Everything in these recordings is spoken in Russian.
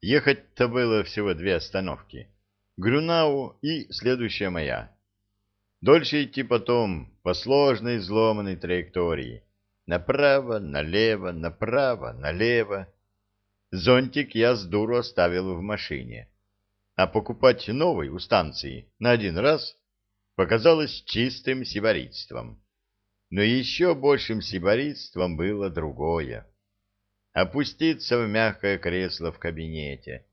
Ехать-то было всего две остановки. Грюнау и следующая моя. Дольше идти потом по сложной изломанной траектории. Направо, налево, направо, налево. Зонтик я с дуру оставил в машине. А покупать новый у станции на один раз показалось чистым сибаритством. Но еще большим сибаритством было другое. Опуститься в мягкое кресло в кабинете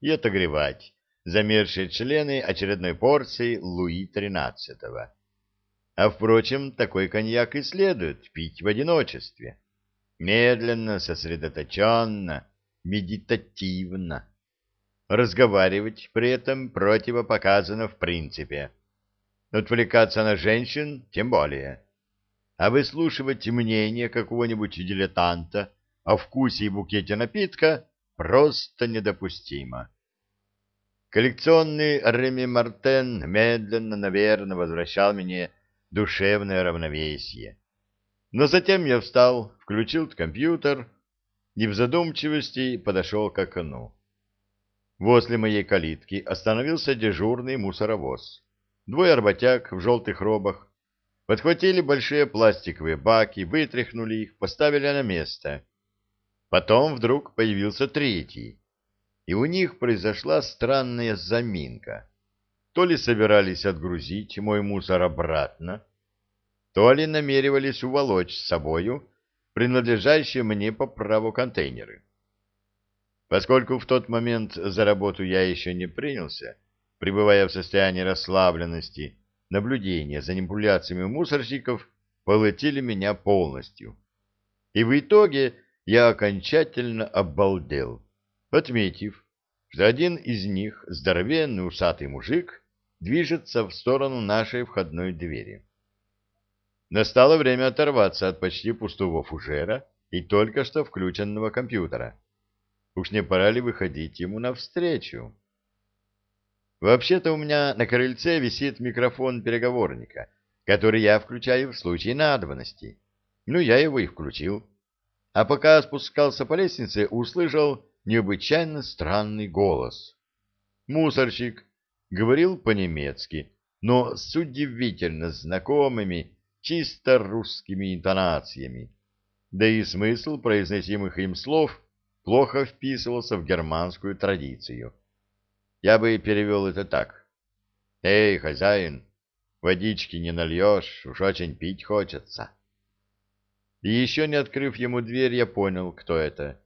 и отогревать замерзшие члены очередной порции Луи XIII. А, впрочем, такой коньяк и следует пить в одиночестве. Медленно, сосредоточенно, медитативно. Разговаривать при этом противопоказано в принципе. Отвлекаться на женщин тем более. А выслушивать мнение какого-нибудь дилетанта о вкусе и букете напитка просто недопустимо. Коллекционный Реми Мартен медленно, наверное, возвращал мне душевное равновесие. Но затем я встал, включил компьютер и в задумчивости подошел к окну. Возле моей калитки остановился дежурный мусоровоз. Двое работяг в желтых робах подхватили большие пластиковые баки, вытряхнули их, поставили на место. Потом вдруг появился третий, и у них произошла странная заминка. То ли собирались отгрузить мой мусор обратно, то ли намеревались уволочь с собою принадлежащие мне по праву контейнеры. Поскольку в тот момент за работу я еще не принялся, пребывая в состоянии расслабленности, наблюдения за манипуляциями мусорщиков полетели меня полностью. И в итоге я окончательно обалдел, отметив, что один из них, здоровенный усатый мужик, движется в сторону нашей входной двери. Настало время оторваться от почти пустого фужера и только что включенного компьютера. Уж не пора ли выходить ему навстречу? Вообще-то у меня на крыльце висит микрофон переговорника, который я включаю в случае надобности. Ну, я его и включил. А пока спускался по лестнице, услышал необычайно странный голос. Мусорщик говорил по-немецки, но с удивительно знакомыми, чисто русскими интонациями. Да и смысл произносимых им слов плохо вписывался в германскую традицию. Я бы перевел это так. «Эй, хозяин, водички не нальешь, уж очень пить хочется». И еще не открыв ему дверь, я понял, кто это.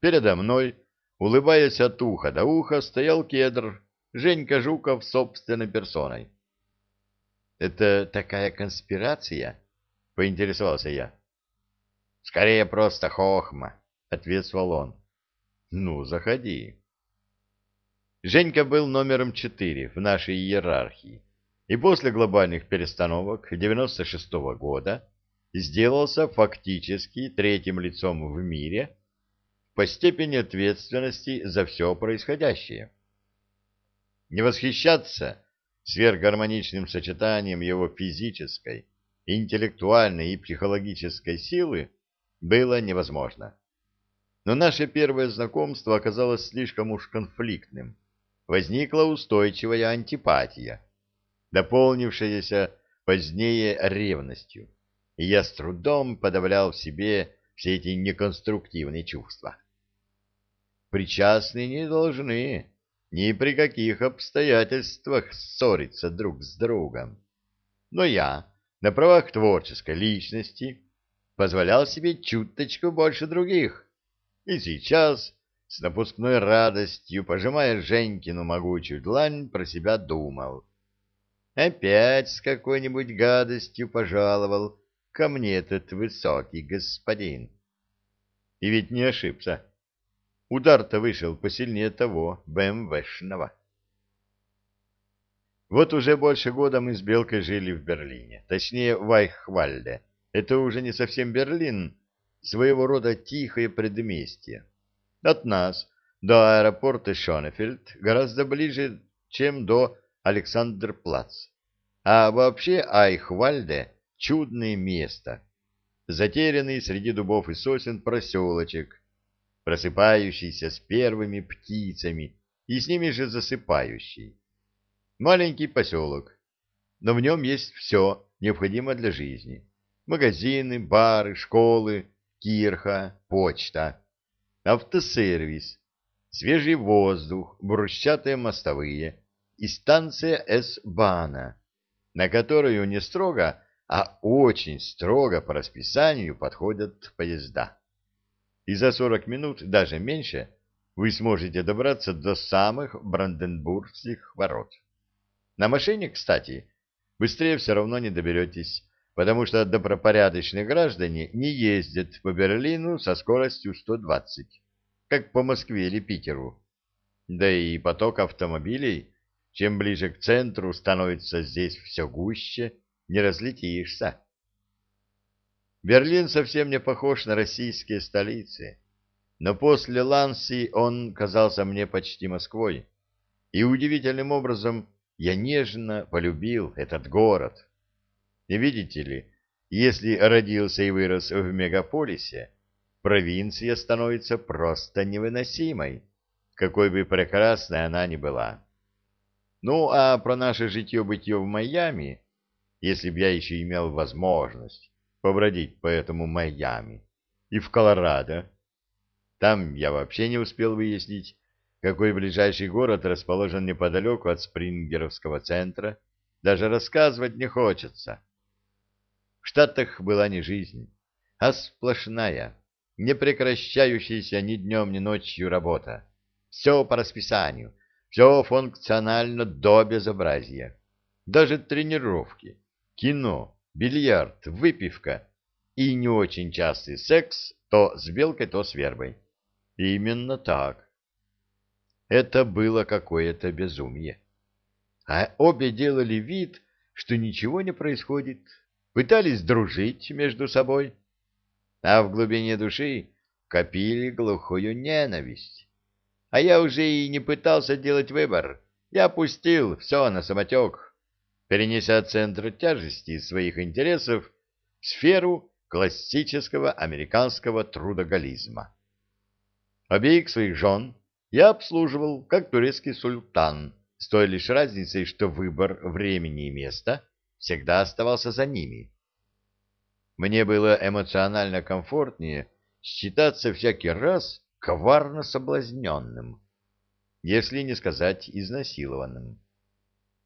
Передо мной, улыбаясь от уха до уха, стоял кедр, Женька Жуков собственной персоной. «Это такая конспирация?» — поинтересовался я. «Скорее просто хохма», — ответствовал он. «Ну, заходи». Женька был номером четыре в нашей иерархии, и после глобальных перестановок 96 -го года сделался фактически третьим лицом в мире по степени ответственности за все происходящее. Не восхищаться сверхгармоничным сочетанием его физической, интеллектуальной и психологической силы было невозможно. Но наше первое знакомство оказалось слишком уж конфликтным возникла устойчивая антипатия, дополнившаяся позднее ревностью, и я с трудом подавлял в себе все эти неконструктивные чувства. Причастные не должны ни при каких обстоятельствах ссориться друг с другом. Но я, на правах творческой личности, позволял себе чуточку больше других, и сейчас с напускной радостью, пожимая Женькину могучую длань, про себя думал. Опять с какой-нибудь гадостью пожаловал ко мне этот высокий господин. И ведь не ошибся. Удар-то вышел посильнее того БМВшного. Вот уже больше года мы с Белкой жили в Берлине, точнее в Айхвальде. Это уже не совсем Берлин, своего рода тихое предместье. От нас до аэропорта Шонефельд гораздо ближе, чем до Александрплац. А вообще Айхвальде — чудное место, затерянный среди дубов и сосен проселочек, просыпающийся с первыми птицами и с ними же засыпающий. Маленький поселок, но в нем есть все необходимое для жизни. Магазины, бары, школы, кирха, почта, автосервис, свежий воздух, брусчатые мостовые и станция С-Бана, на которую не строго, а очень строго по расписанию подходят поезда. И за 40 минут, даже меньше, вы сможете добраться до самых Бранденбургских ворот. На машине, кстати, быстрее все равно не доберетесь, потому что добропорядочные граждане не ездят по Берлину со скоростью 120, как по Москве или Питеру. Да и поток автомобилей, чем ближе к центру становится здесь все гуще, не разлетишься. Берлин совсем не похож на российские столицы, но после Ланси он казался мне почти Москвой, и удивительным образом я нежно полюбил этот город. И видите ли, если родился и вырос в мегаполисе, провинция становится просто невыносимой, какой бы прекрасной она ни была. Ну, а про наше житье-бытие в Майами, если б я еще имел возможность побродить по этому Майами, и в Колорадо, там я вообще не успел выяснить, какой ближайший город расположен неподалеку от Спрингеровского центра, даже рассказывать не хочется. В Штатах была не жизнь, а сплошная, не прекращающаяся ни днем, ни ночью работа. Все по расписанию, все функционально до безобразия. Даже тренировки, кино, бильярд, выпивка и не очень частый секс то с белкой, то с вербой. Именно так. Это было какое-то безумие. А обе делали вид, что ничего не происходит, пытались дружить между собой, а в глубине души копили глухую ненависть. А я уже и не пытался делать выбор, я опустил все на самотек, перенеся центр тяжести своих интересов в сферу классического американского трудоголизма. Обеих своих жен я обслуживал как турецкий султан, с той лишь разницей, что выбор времени и места всегда оставался за ними. Мне было эмоционально комфортнее считаться всякий раз коварно соблазненным, если не сказать изнасилованным.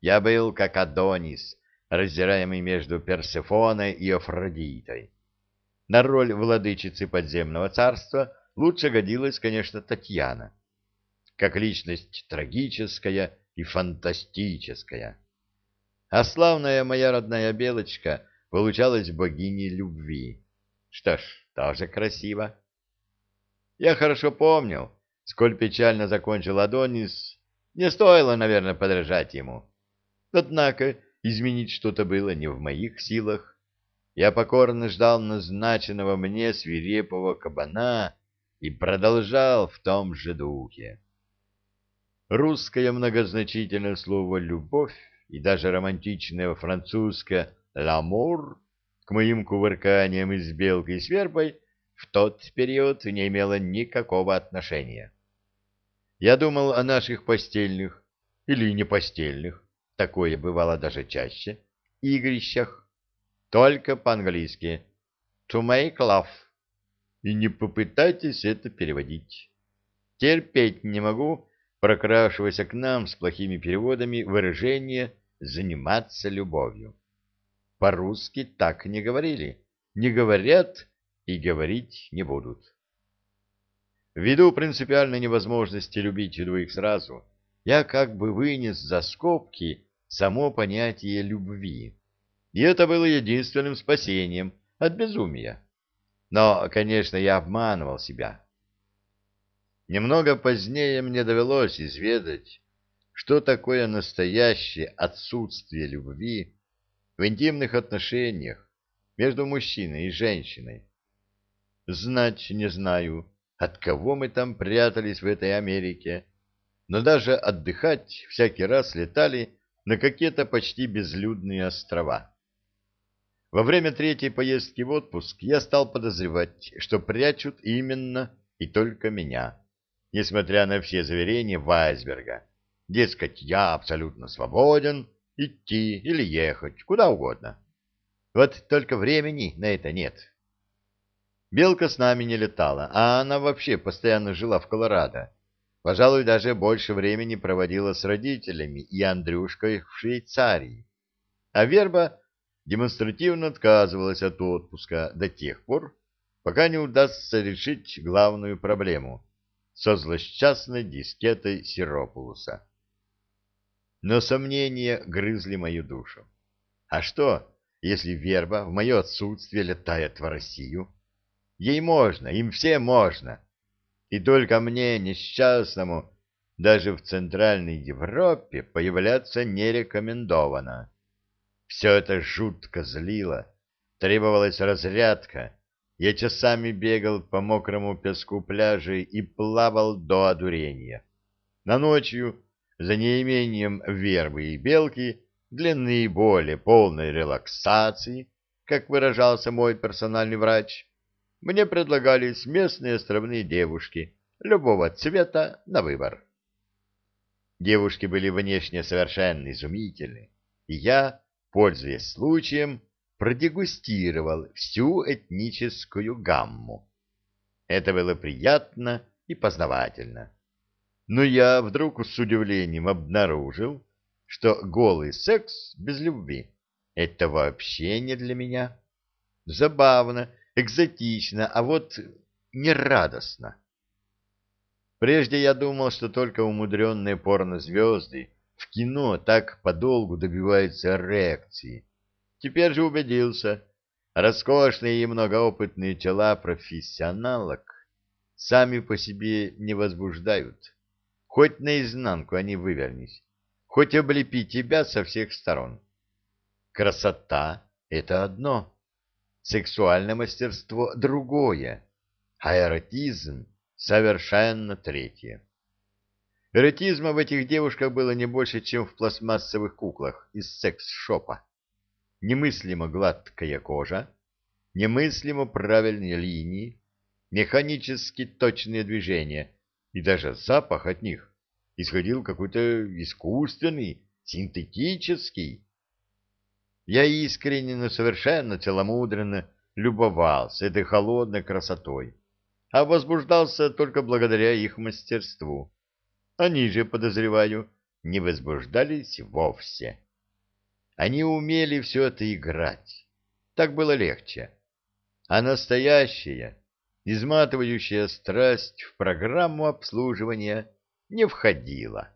Я был как Адонис, раздираемый между Персефоной и Афродитой. На роль владычицы подземного царства лучше годилась, конечно, Татьяна, как личность трагическая и фантастическая а славная моя родная Белочка получалась богиней любви. Что ж, тоже красиво. Я хорошо помнил, сколь печально закончил Адонис. Не стоило, наверное, подражать ему. Однако изменить что-то было не в моих силах. Я покорно ждал назначенного мне свирепого кабана и продолжал в том же духе. Русское многозначительное слово «любовь» и даже романтичное французское «l'amour» к моим кувырканиям из белки и свербой в тот период не имело никакого отношения. Я думал о наших постельных или не постельных, такое бывало даже чаще, игрищах, только по-английски «to make love», и не попытайтесь это переводить. Терпеть не могу прокрашиваясь к нам с плохими переводами выражение «заниматься любовью». По-русски так не говорили, не говорят и говорить не будут. Ввиду принципиальной невозможности любить двоих сразу, я как бы вынес за скобки само понятие любви. И это было единственным спасением от безумия. Но, конечно, я обманывал себя. Немного позднее мне довелось изведать, что такое настоящее отсутствие любви в интимных отношениях между мужчиной и женщиной. Знать не знаю, от кого мы там прятались в этой Америке, но даже отдыхать всякий раз летали на какие-то почти безлюдные острова. Во время третьей поездки в отпуск я стал подозревать, что прячут именно и только меня, несмотря на все заверения Вайсберга. Дескать, я абсолютно свободен идти или ехать, куда угодно. Вот только времени на это нет. Белка с нами не летала, а она вообще постоянно жила в Колорадо. Пожалуй, даже больше времени проводила с родителями и Андрюшкой в Швейцарии. А Верба демонстративно отказывалась от отпуска до тех пор, пока не удастся решить главную проблему со злосчастной дискетой Сиропулуса. Но сомнения грызли мою душу. А что, если Верба в мое отсутствие летает в Россию? Ей можно, им всем можно. И только мне, несчастному, даже в Центральной Европе появляться не рекомендовано. Все это жутко злило, требовалась разрядка. Я часами бегал по мокрому песку пляжа и плавал до одурения. На ночью, за неимением вербы и белки, для наиболее полной релаксации, как выражался мой персональный врач, мне предлагались местные островные девушки любого цвета на выбор. Девушки были внешне совершенно изумительны, и я, пользуясь случаем, продегустировал всю этническую гамму. Это было приятно и познавательно. Но я вдруг с удивлением обнаружил, что голый секс без любви — это вообще не для меня. Забавно экзотично, а вот нерадостно. Прежде я думал, что только умудренные порнозвезды в кино так подолгу добиваются эрекции. Теперь же убедился, роскошные и многоопытные тела профессионалок сами по себе не возбуждают. Хоть наизнанку они вывернись, хоть облепи тебя со всех сторон. Красота — это одно, сексуальное мастерство — другое, а эротизм — совершенно третье. Эротизма в этих девушках было не больше, чем в пластмассовых куклах из секс-шопа. Немыслимо гладкая кожа, немыслимо правильные линии, механически точные движения, и даже запах от них исходил какой-то искусственный, синтетический, я искренне, но совершенно целомудренно любовался этой холодной красотой, а возбуждался только благодаря их мастерству. Они же, подозреваю, не возбуждались вовсе. Они умели все это играть. Так было легче. А настоящая, изматывающая страсть в программу обслуживания не входила.